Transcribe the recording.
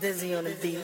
Dizzy on the beat.